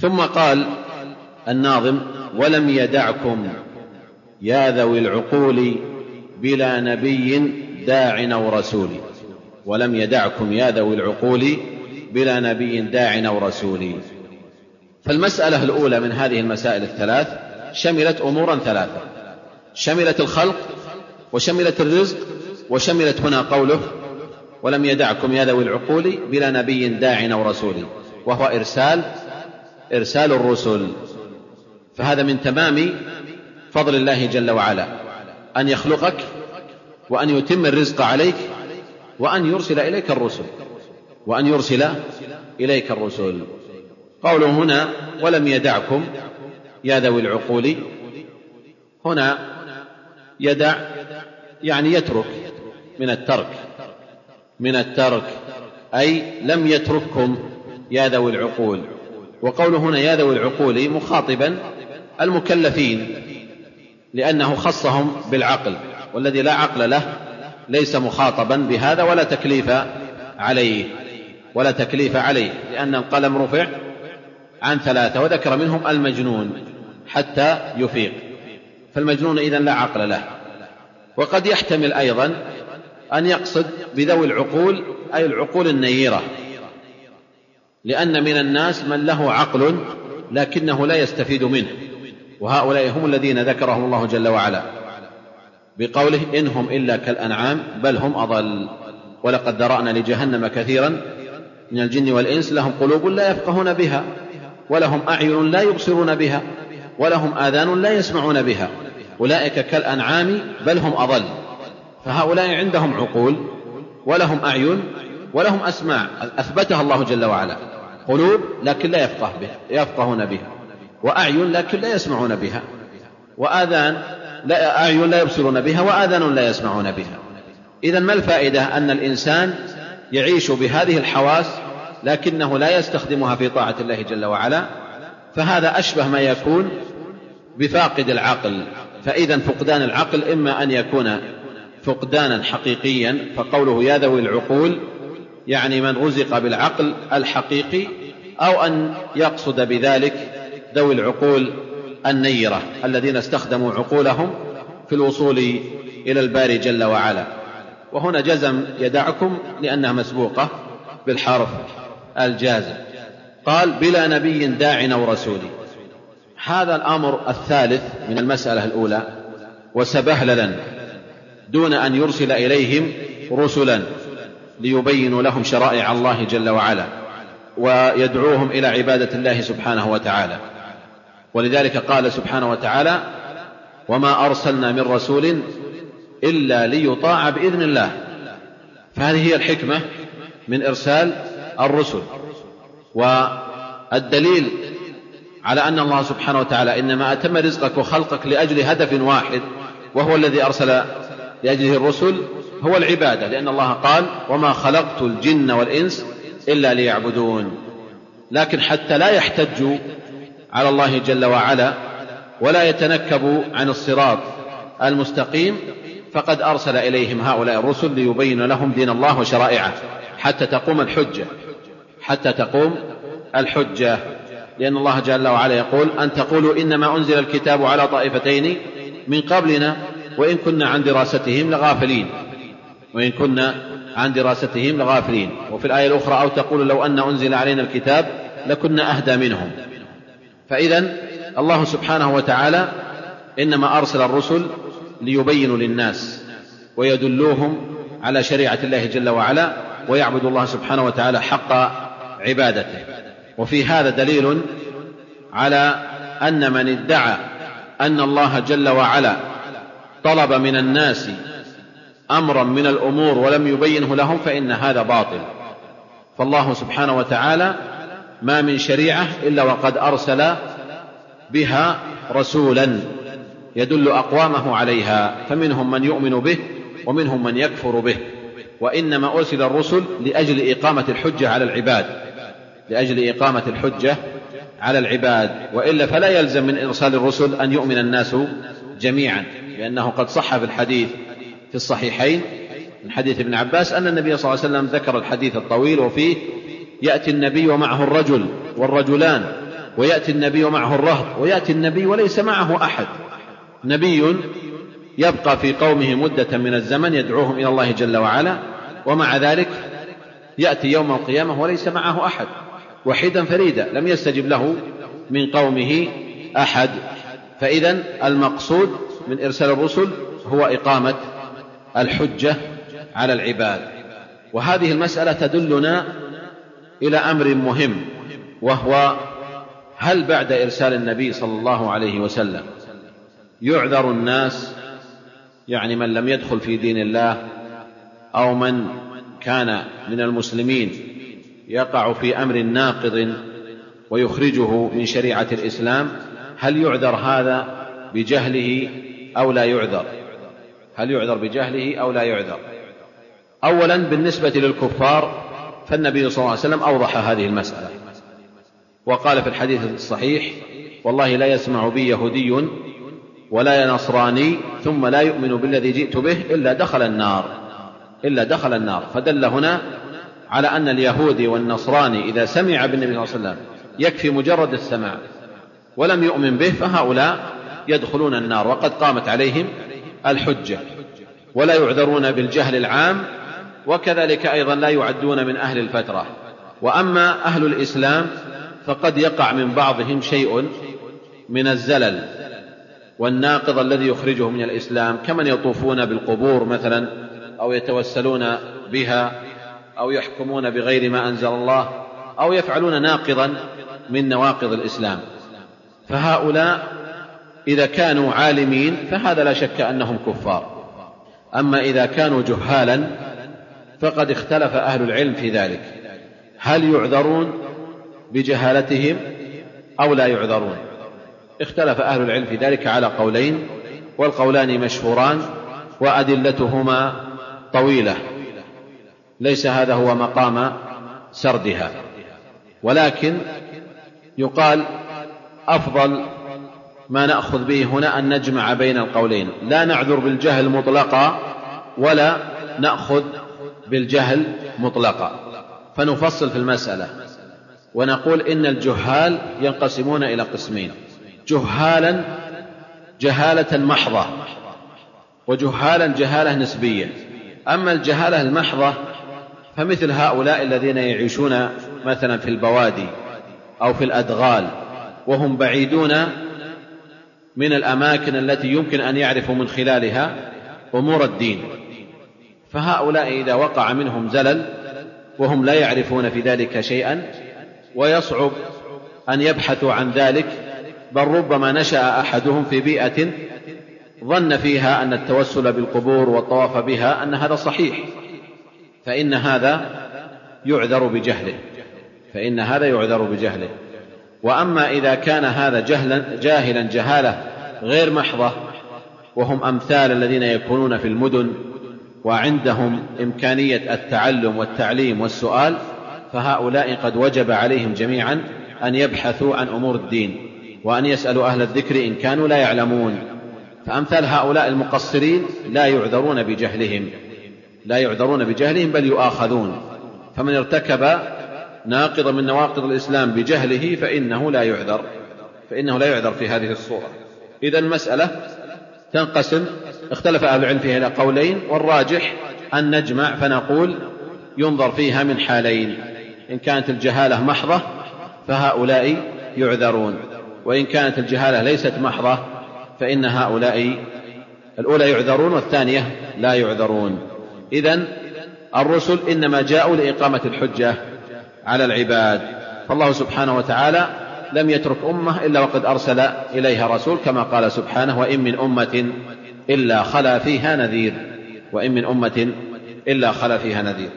ثم قال الناظم ولم يدعكم يا ذوي العقول بلا نبي داع أو رسول. ولم يدعكم يا ذوي العقول بلا نبي داع أو رسول. فالمسألة الأولى من هذه المسائل الثلاث شملت أمورا ثلاثة شملت الخلق وشملت الرزق وشملت هنا قوله ولم يدعكم يا ذوي العقول بلا نبي داع أو رسول. وهو إرسال إرسال الرسل. فهذا من تمام فضل الله جل وعلا. أن يخلقك وأن يتم الرزق عليك وأن يرسل إليك الرسل وأن يرسل إليك الرسل. قوله هنا ولم يدعكم يا ذوي العقول. هنا يدع يعني يترك من الترك. من الترك. أي لم يترككم يا ذوي العقول. وقوله هنا يا ذوي العقول مخاطبا المكلفين لأنه خصهم بالعقل والذي لا عقل له ليس مخاطبا بهذا ولا تكليف عليه ولا تكليف عليه لأن القلم رفع عن ثلاثة وذكر منهم المجنون حتى يفيق. فالمجنون إذن لا عقل له. وقد يحتمل أيضا أن يقصد بذوي العقول أي العقول النيرة. لأن من الناس من له عقل لكنه لا يستفيد منه. وهؤلاء هم الذين ذكرهم الله جل وعلا بقوله إن هم إلا كالأنعام بل هم أضل. ولقد ذرأنا لجهنم كثيرا من الجن والإنس لهم قلوب لا يفقهون بها ولهم أعين لا يبصرون بها ولهم آذان لا يسمعون بها. أولئك كالأنعام بل هم أضل. فهؤلاء عندهم عقول ولهم أعين ولهم أسماع. أثبتها الله جل وعلا. قلوب لكن لا يفقه بها يفقهون بها وأعين لكن لا يسمعون بها وآذان لا أعين لا يبصرون بها وآذان لا يسمعون بها. إذا ما الفائدة؟ أن الإنسان يعيش بهذه الحواس لكنه لا يستخدمها في طاعة الله جل وعلا فهذا أشبه ما يكون بفاقد العقل. فإذا فقدان العقل إما أن يكون فقدانا حقيقيا فقوله يا ذوي العقول يعني من رزق بالعقل الحقيقي أو أن يقصد بذلك ذوي العقول النيرة الذين استخدموا عقولهم في الوصول إلى الباري جل وعلا. وهنا جزم يدعكم لأنها مسبوقة بالحرف الجازم. قال بلا نبي داع أو رسول. هذا الأمر الثالث من المسألة الأولى وسبهللا دون أن يرسل إليهم رسلا. ليبينوا لهم شرائع الله جل وعلا ويدعوهم إلى عبادة الله سبحانه وتعالى. ولذلك قال سبحانه وتعالى وما أرسلنا من رسول إلا ليطاع بإذن الله. فهذه هي الحكمة من إرسال الرسل. والدليل على أن الله سبحانه وتعالى إنما أتم رزقك وخلقك لأجل هدف واحد وهو الذي أرسل لأجله الرسل هو العبادة لأن الله قال وما خلقت الجن والإنس إلا ليعبدون. لكن حتى لا يحتجوا على الله جل وعلا ولا يتنكبوا عن الصراط المستقيم فقد أرسل إليهم هؤلاء الرسل ليبين لهم دين الله وشرائعه حتى تقوم الحجة حتى تقوم الحجة. لأن الله جل وعلا يقول أن تقولوا إنما أنزل الكتاب على طائفتين من قبلنا وإن كنا عن دراستهم لغافلين. وإن كنا عن دراستهم لغافلين. وفي الآية الأخرى أو تقول لو أن أنزل علينا الكتاب لكنا أهدى منهم. فإذا الله سبحانه وتعالى إنما أرسل الرسل ليبينوا للناس ويدلوهم على شريعة الله جل وعلا ويعبدوا الله سبحانه وتعالى حق عبادته. وفي هذا دليل على أن من ادعى أن الله جل وعلا طلب من الناس أمرا من الأمور ولم يبينه لهم فإن هذا باطل. فالله سبحانه وتعالى ما من شريعة إلا وقد أرسل بها رسولا يدل أقوامه عليها فمنهم من يؤمن به ومنهم من يكفر به. وإنما أرسل الرسل لأجل إقامة الحجة على العباد لأجل إقامة الحجة على العباد. وإلا فلا يلزم من إرسال الرسل أن يؤمن الناس جميعا لأنه قد صح في الحديث في الصحيحين من حديث ابن عباس أن النبي صلى الله عليه وسلم ذكر الحديث الطويل وفيه يأتي النبي ومعه الرجل والرجلان ويأتي النبي ومعه الرهط ويأتي النبي وليس معه أحد. نبي يبقى في قومه مدة من الزمن يدعوهم إلى الله جل وعلا ومع ذلك يأتي يوم القيامة وليس معه أحد. وحيدا فريدا لم يستجب له من قومه أحد. فإذا المقصود من إرسال الرسل هو إقامة الحجة على العباد. وهذه المسألة تدلنا إلى أمر مهم وهو هل بعد إرسال النبي صلى الله عليه وسلم يعذر الناس يعني من لم يدخل في دين الله أو من كان من المسلمين يقع في أمر ناقض ويخرجه من شريعة الإسلام؟ هل يعذر هذا بجهله أو لا يعذر؟ هل يعذر بجهله أو لا يعذر؟ أولا بالنسبة للكفار فالنبي صلى الله عليه وسلم أوضح هذه المسألة. وقال في الحديث الصحيح والله لا يسمع بي يهودي ولا نصراني ثم لا يؤمن بالذي جئت به إلا دخل النار. إلا دخل النار. فدل هنا على أن اليهودي والنصراني إذا سمع بالنبي صلى الله عليه وسلم يكفي مجرد السماع ولم يؤمن به فهؤلاء يدخلون النار. وقد قامت عليهم الحجة ولا يعذرون بالجهل العام وكذلك أيضا لا يعدون من أهل الفترة. وأما أهل الإسلام فقد يقع من بعضهم شيء من الزلل والناقض الذي يخرجه من الإسلام. كمن يطوفون بالقبور مثلا أو يتوسلون بها أو يحكمون بغير ما أنزل الله أو يفعلون ناقضا من نواقض الإسلام. فهؤلاء إذا كانوا عالمين فهذا لا شك أنهم كفار. أما إذا كانوا جهالا فقد اختلف أهل العلم في ذلك. هل يعذرون بجهالتهم أو لا يعذرون؟ اختلف أهل العلم في ذلك على قولين والقولان مشهوران وأدلتهما طويلة. ليس هذا هو مقام سردها. ولكن يقال أفضل ما نأخذ به هنا أن نجمع بين القولين. لا نعذر بالجهل مطلقا ولا نأخذ بالجهل مطلقا. فنفصل في المسألة. ونقول إن الجهال ينقسمون إلى قسمين. جهالا جهالة محضة وجهالا جهالة نسبية. أما الجهالة المحضة فمثل هؤلاء الذين يعيشون مثلا في البوادي أو في الأدغال وهم بعيدون من الأماكن التي يمكن أن يعرفوا من خلالها أمور الدين. فهؤلاء إذا وقع منهم زلل وهم لا يعرفون في ذلك شيئا ويصعب أن يبحثوا عن ذلك بل ربما نشأ أحدهم في بيئة ظن فيها أن التوسل بالقبور والطواف بها أن هذا صحيح. فإن هذا يعذر بجهله. فإن هذا يعذر بجهله. وأما إذا كان هذا جهلا جاهلا جهالة غير محضة وهم أمثال الذين يكونون في المدن وعندهم إمكانية التعلم والتعليم والسؤال فهؤلاء قد وجب عليهم جميعا أن يبحثوا عن أمور الدين وأن يسألوا أهل الذكر إن كانوا لا يعلمون. فأمثال هؤلاء المقصرين لا يعذرون بجهلهم لا يعذرون بجهلهم بل يؤاخذون. فمن ارتكب ناقضا من نواقض الإسلام بجهله فإنه لا يعذر فإنه لا يعذر في هذه الصورة. إذا المسألة تنقسم اختلف أهل العلم فيها إلى قولين والراجح أن نجمع فنقول ينظر فيها من حالين. إن كانت الجهالة محضة فهؤلاء يعذرون وإن كانت الجهالة ليست محضة فإن هؤلاء الأولى يعذرون والثانية لا يعذرون. إذا الرسل إنما جاءوا لإقامة الحجة على العباد. فالله سبحانه وتعالى لم يترك أمة إلا وقد أرسل إليها رسول كما قال سبحانه وإن من أمة إلا خلا فيها نذير. وإن من أمة إلا خلا فيها نذير.